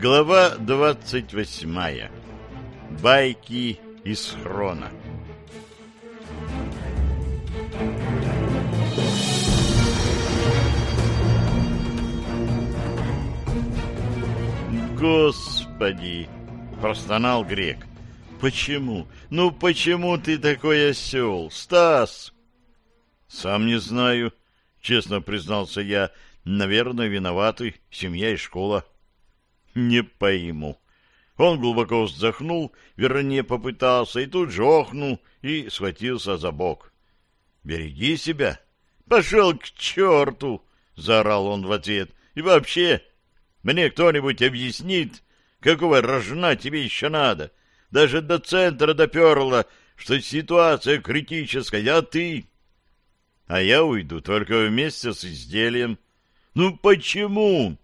Глава двадцать восьмая. Байки из хрона. Господи! Простонал грек. Почему? Ну почему ты такой осел, Стас? Сам не знаю, честно признался я. Наверное, виноваты семья и школа. Не пойму. Он глубоко вздохнул, вернее, попытался, и тут же охнул и схватился за бок. «Береги себя!» «Пошел к черту!» — заорал он в ответ. «И вообще, мне кто-нибудь объяснит, какого рожна тебе еще надо? Даже до центра доперло, что ситуация критическая, а ты...» «А я уйду только вместе с изделием». «Ну почему?»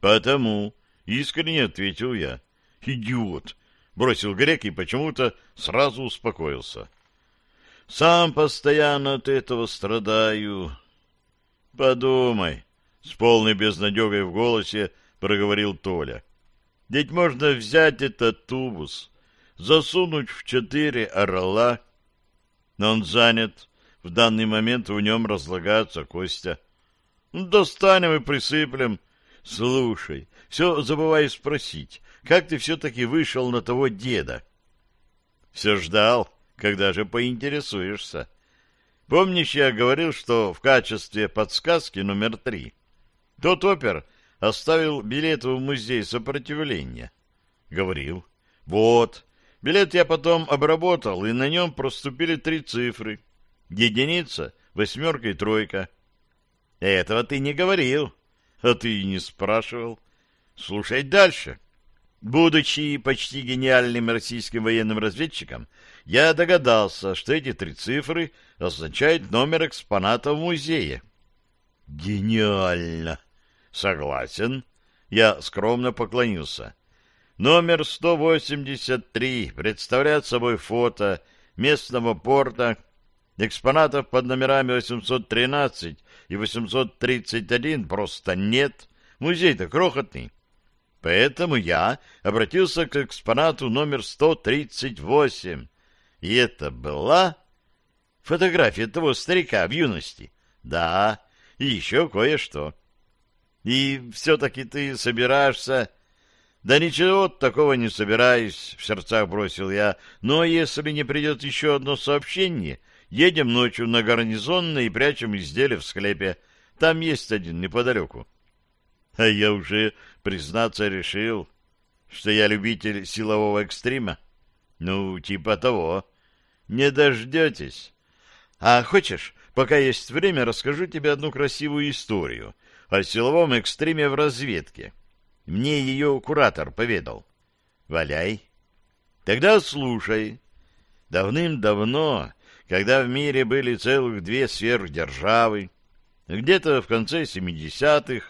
«Потому», — искренне ответил я. «Идиот!» — бросил грек и почему-то сразу успокоился. «Сам постоянно от этого страдаю». «Подумай», — с полной безнадегой в голосе проговорил Толя. «Ведь можно взять этот тубус, засунуть в четыре орла, но он занят, в данный момент в нем разлагается Костя». Достанем и присыплем. Слушай, все забываю спросить, как ты все-таки вышел на того деда? Все ждал, когда же поинтересуешься. Помнишь, я говорил, что в качестве подсказки номер три тот опер оставил билет в музей сопротивления? Говорил. Вот, билет я потом обработал, и на нем проступили три цифры. Единица, восьмерка и тройка. Этого ты не говорил, а ты и не спрашивал. Слушай дальше. Будучи почти гениальным российским военным разведчиком, я догадался, что эти три цифры означают номер экспоната в музее. Гениально! Согласен. Я скромно поклонился. Номер 183 представляет собой фото местного порта, экспонатов под номерами 813 и 831 просто нет. Музей-то крохотный. Поэтому я обратился к экспонату номер 138. И это была фотография того старика в юности. Да, и еще кое-что. И все-таки ты собираешься... Да ничего такого не собираюсь, в сердцах бросил я. Но если не придет еще одно сообщение, Едем ночью на гарнизонное и прячем изделие в склепе. Там есть один неподалеку. А я уже, признаться, решил, что я любитель силового экстрима. Ну, типа того. Не дождетесь. А хочешь, пока есть время, расскажу тебе одну красивую историю о силовом экстриме в разведке. Мне ее куратор поведал. Валяй. Тогда слушай. Давным-давно когда в мире были целых две сверхдержавы. Где-то в конце 70-х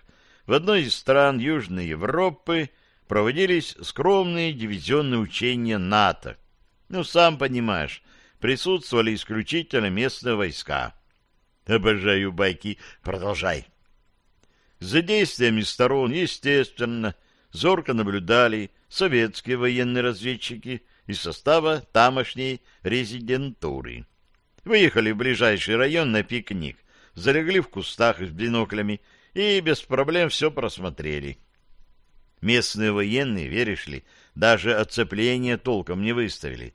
в одной из стран Южной Европы проводились скромные дивизионные учения НАТО. Ну, сам понимаешь, присутствовали исключительно местные войска. Обожаю байки. Продолжай. За действиями сторон, естественно, зорко наблюдали советские военные разведчики из состава тамошней резидентуры. Выехали в ближайший район на пикник, залегли в кустах с биноклями и без проблем все просмотрели. Местные военные, веришь ли, даже оцепление толком не выставили.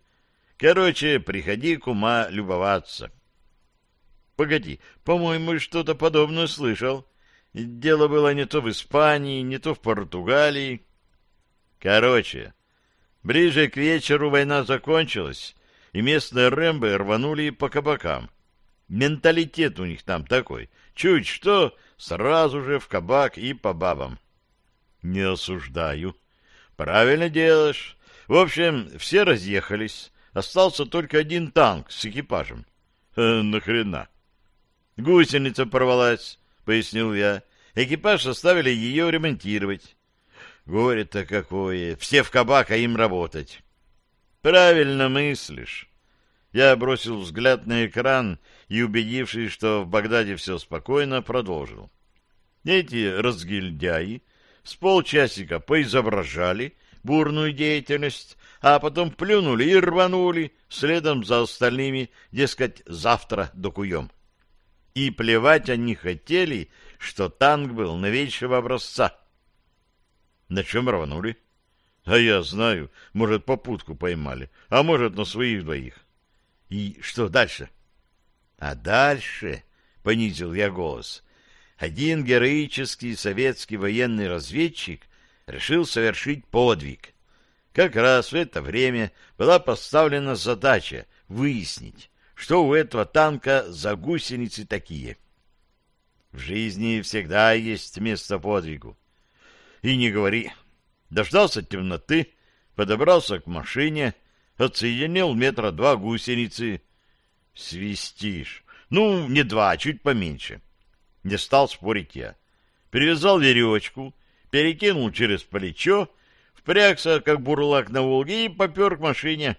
Короче, приходи к ума любоваться. Погоди, по-моему, что-то подобное слышал. Дело было не то в Испании, не то в Португалии. Короче, ближе к вечеру война закончилась, и местные рэмбы рванули по кабакам. Менталитет у них там такой. Чуть что, сразу же в кабак и по бабам. Не осуждаю. Правильно делаешь. В общем, все разъехались. Остался только один танк с экипажем. Э, нахрена? Гусеница порвалась, пояснил я. Экипаж оставили ее ремонтировать. Горе-то какое! Все в кабак, а им работать. Правильно мыслишь. Я бросил взгляд на экран и, убедившись, что в Багдаде все спокойно, продолжил. Эти разгильдяи с полчасика поизображали бурную деятельность, а потом плюнули и рванули следом за остальными, дескать, завтра докуем. И плевать они хотели, что танк был новейшего образца. На чем рванули? А я знаю, может, попутку поймали, а может, на своих двоих. И что дальше? А дальше, — понизил я голос, — один героический советский военный разведчик решил совершить подвиг. Как раз в это время была поставлена задача выяснить, что у этого танка за гусеницы такие. В жизни всегда есть место подвигу. И не говори. Дождался темноты, подобрался к машине, отсоединил метра два гусеницы. Свистишь. Ну, не два, а чуть поменьше. Не стал спорить я. Перевязал веревочку, перекинул через плечо впрягся, как бурлак на Волге, и попер к машине.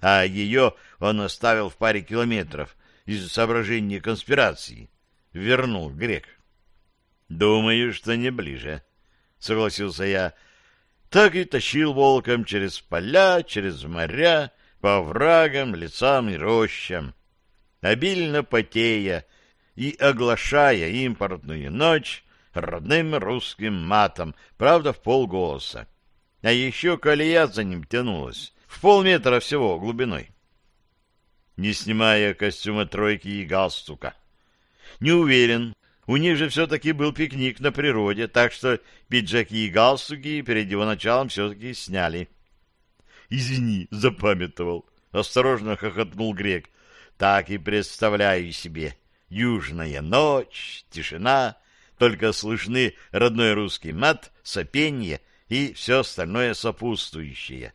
А ее он оставил в паре километров из соображения конспирации. Вернул грек. «Думаю, что не ближе», — согласился я. Так и тащил волком через поля, через моря, по оврагам, лесам и рощам, обильно потея и оглашая импортную ночь родным русским матом, правда, в полголоса. А еще колея за ним тянулась, в полметра всего глубиной. Не снимая костюма тройки и галстука. Не уверен, у них же все-таки был пикник на природе, так что пиджаки и галстуки перед его началом все-таки сняли. «Извини, запамятовал», — осторожно хохотнул грек. «Так и представляю себе. Южная ночь, тишина, только слышны родной русский мат, сопенье и все остальное сопутствующее.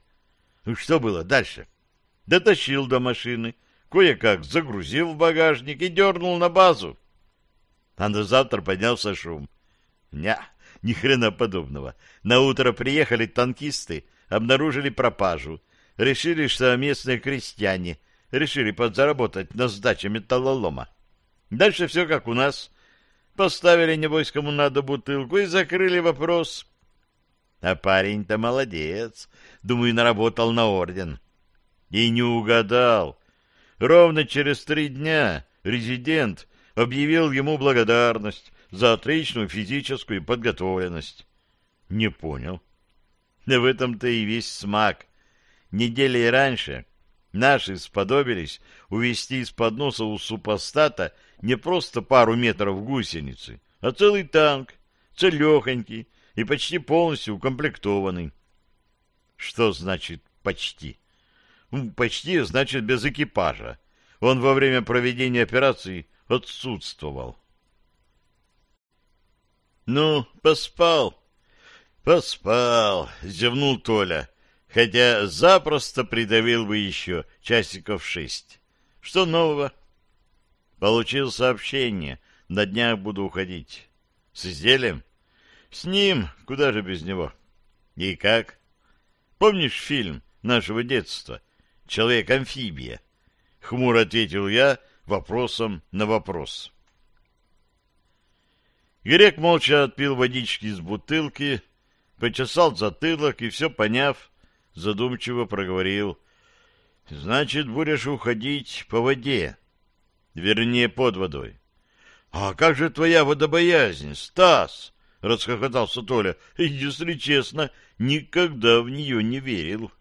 Ну что было дальше? Дотащил до машины, кое-как загрузил в багажник и дернул на базу. А на завтра поднялся шум. Ня, ни хрена подобного. На утро приехали танкисты, обнаружили пропажу. Решили, что местные крестьяне решили подзаработать на сдаче металлолома. Дальше все как у нас. Поставили, небось, кому надо бутылку и закрыли вопрос. А парень-то молодец. Думаю, наработал на орден. И не угадал. Ровно через три дня резидент объявил ему благодарность за отличную физическую подготовленность. Не понял. В этом-то и весь смак. Недели раньше наши сподобились увести из-под носа у супостата не просто пару метров гусеницы, а целый танк, целехонький, и почти полностью укомплектованный. Что значит «почти»? Почти значит без экипажа. Он во время проведения операции отсутствовал. «Ну, поспал?» «Поспал», — зевнул Толя, хотя запросто придавил бы еще часиков шесть. «Что нового?» «Получил сообщение. На днях буду уходить». «С изделием?» С ним, куда же без него? И как? Помнишь фильм нашего детства «Человек-амфибия»? Хмуро ответил я вопросом на вопрос. Грек молча отпил водички из бутылки, почесал затылок и, все поняв, задумчиво проговорил. — Значит, будешь уходить по воде, вернее, под водой. — А как же твоя водобоязнь, Стас? — расхохотался Толя. — Если честно, никогда в нее не верил.